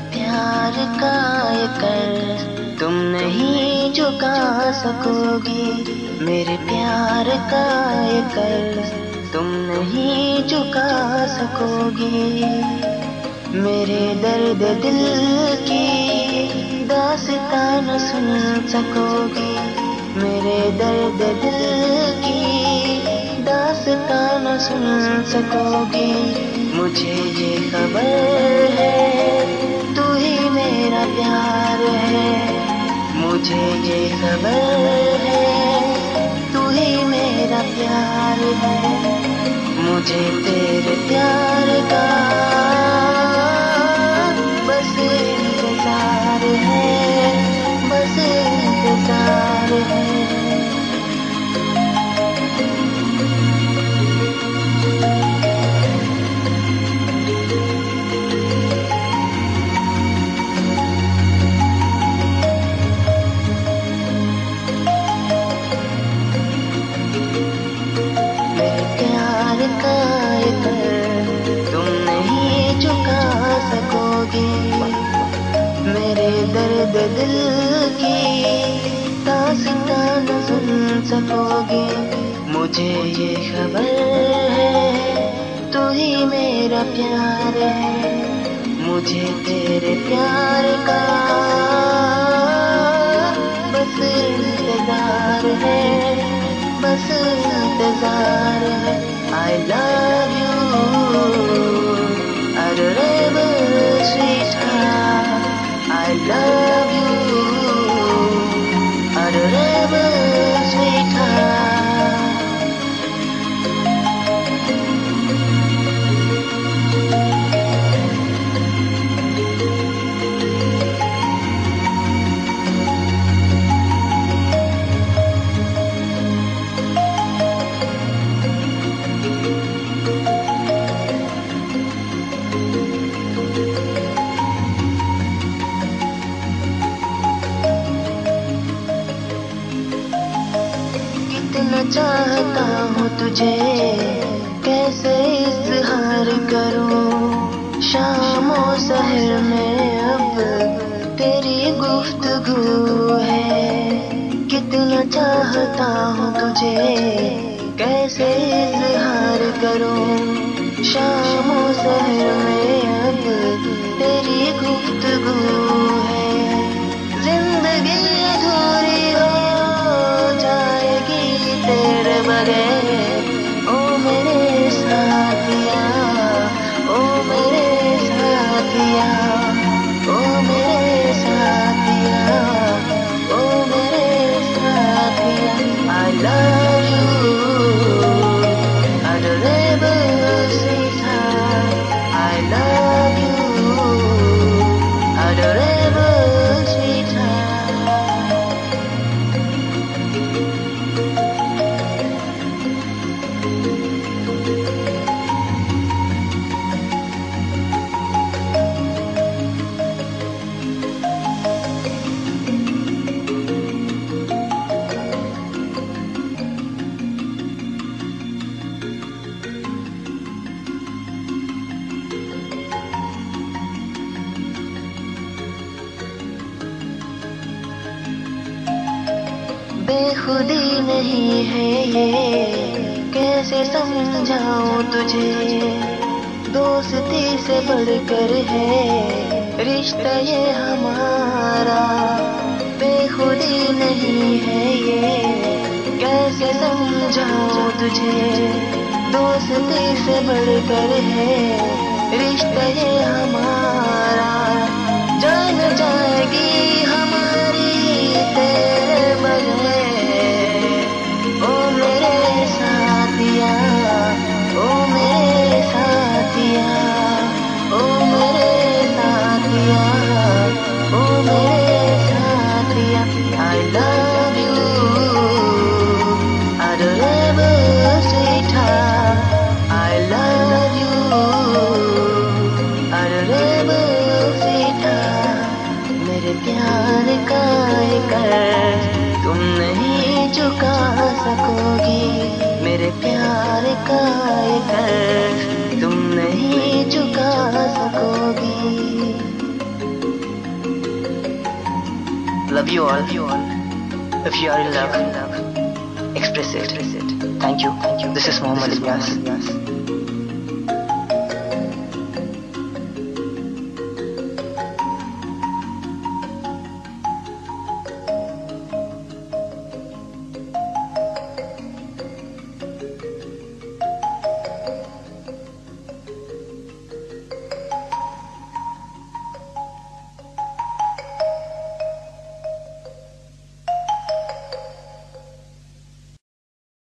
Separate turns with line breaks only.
प्यार का ये कर तुम नहीं झुका सकोगी। मेरे प्यार का ये कर तुम नहीं झुका सकोगी। मेरे दर्द दिल की दास्ता न सुन सकोगी। मेरे दर्द दिल की दास्ता न सुन सकोगी। मुझे ये खबर है मुझे ये खबर है। तू ही मेरा प्यार है। मुझे तेरे प्यार का बस इंतज़ार है। बस इंतज़ार है। दर्द दिल की। दास्ता न सुन सकोगे। मुझे ये खबर है, तू ही मेरा प्यार है। मुझे तेरे प्यार का कितना चाहता हूँ तुझे। कैसे इजहार करूँ? शामों शहर में अब तेरी गुफ्तगू है। कितना चाहता हूँ तुझे। कैसे इजहार करूँ? शामों शहर में बेखुदी नहीं है ये। कैसे समझाऊं तुझे? दोस्ती से बढ़कर है। रिश्ता ये हमारा। बेखुदी नहीं है ये। कैसे समझाऊं तुझे? दोस्ती से बढ़कर है। रिश्ता ये हमारा। जान जाएगी मेरे प्यार का एक तुम नहीं चुका सकोगी। Love you all you all if you are in love express it thank you thank you this is Mohammed Ilyas